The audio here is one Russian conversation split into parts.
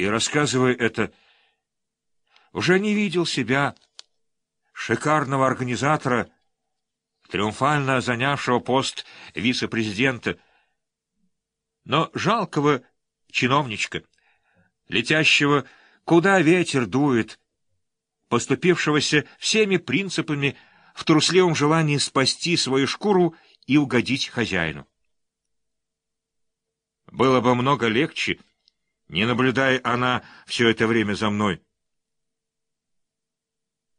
И, рассказывая это, уже не видел себя, шикарного организатора, триумфально занявшего пост вице-президента, но жалкого чиновничка, летящего куда ветер дует, поступившегося всеми принципами в трусливом желании спасти свою шкуру и угодить хозяину. Было бы много легче, не наблюдая она все это время за мной.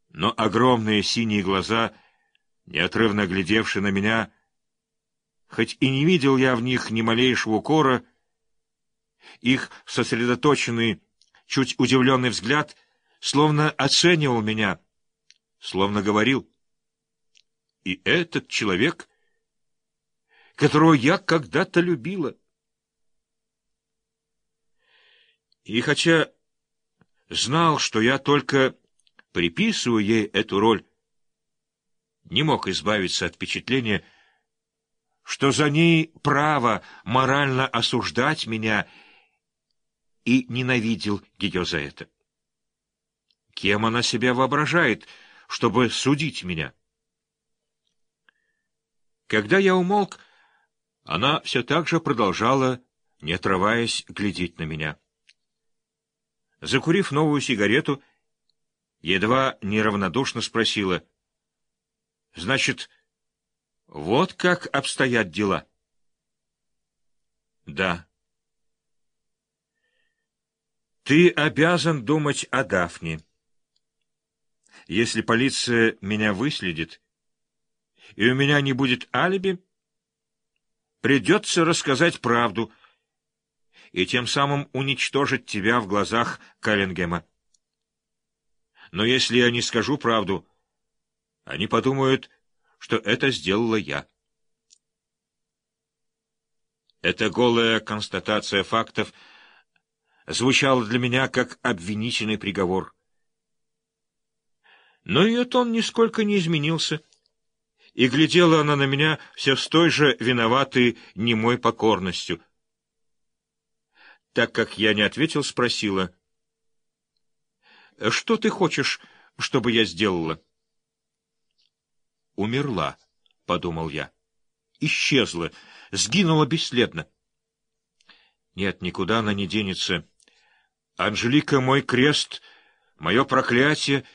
Но огромные синие глаза, неотрывно глядевшие на меня, хоть и не видел я в них ни малейшего укора, их сосредоточенный, чуть удивленный взгляд словно оценивал меня, словно говорил. И этот человек, которого я когда-то любила. И хотя знал, что я только приписываю ей эту роль, не мог избавиться от впечатления, что за ней право морально осуждать меня и ненавидел ее за это. Кем она себя воображает, чтобы судить меня? Когда я умолк, она все так же продолжала, не отрываясь, глядеть на меня. Закурив новую сигарету, едва неравнодушно спросила. — Значит, вот как обстоят дела? — Да. — Ты обязан думать о Дафне. Если полиция меня выследит, и у меня не будет алиби, придется рассказать правду — и тем самым уничтожить тебя в глазах Каллингема. Но если я не скажу правду, они подумают, что это сделала я. Эта голая констатация фактов звучала для меня как обвинительный приговор. Но ее тон нисколько не изменился, и глядела она на меня все с той же виноватой немой покорностью — так как я не ответил, спросила. — Что ты хочешь, чтобы я сделала? — Умерла, — подумал я. Исчезла, сгинула бесследно. Нет, никуда она не денется. Анжелика — мой крест, мое проклятие,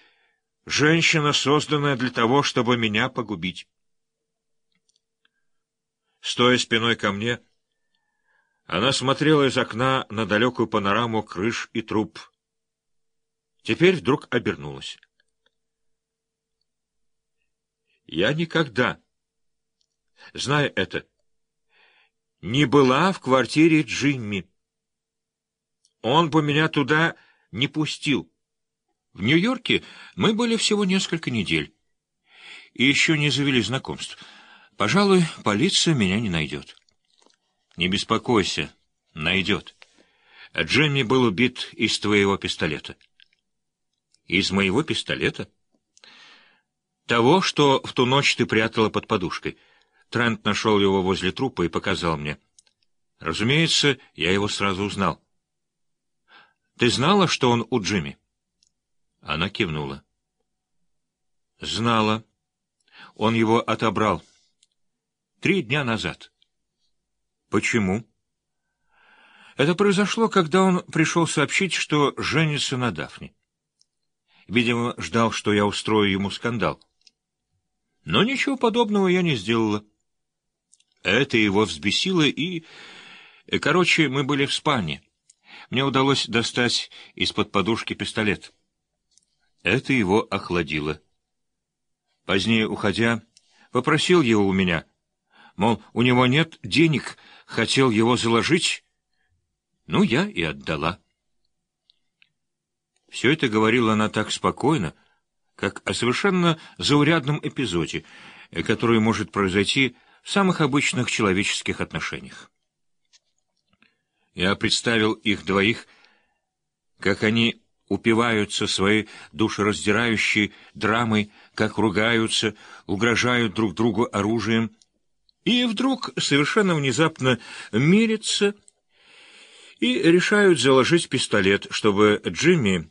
женщина, созданная для того, чтобы меня погубить. Стоя спиной ко мне, — она смотрела из окна на далекую панораму крыш и труб. Теперь вдруг обернулась. Я никогда, зная это, не была в квартире Джимми. Он бы меня туда не пустил. В Нью-Йорке мы были всего несколько недель и еще не завели знакомств. Пожалуй, полиция меня не найдет. Не беспокойся, найдет. Джимми был убит из твоего пистолета. Из моего пистолета? Того, что в ту ночь ты прятала под подушкой. Трент нашел его возле трупа и показал мне. Разумеется, я его сразу узнал. Ты знала, что он у Джимми? Она кивнула. Знала. Он его отобрал. Три дня назад. Почему? Это произошло, когда он пришел сообщить, что женится на Дафне. Видимо, ждал, что я устрою ему скандал. Но ничего подобного я не сделала. Это его взбесило, и... Короче, мы были в спальне. Мне удалось достать из-под подушки пистолет. Это его охладило. Позднее, уходя, попросил его у меня. Мол, у него нет денег хотел его заложить, ну, я и отдала. Все это говорила она так спокойно, как о совершенно заурядном эпизоде, который может произойти в самых обычных человеческих отношениях. Я представил их двоих, как они упиваются своей душераздирающей драмой, как ругаются, угрожают друг другу оружием, и вдруг совершенно внезапно мирится и решают заложить пистолет, чтобы Джимми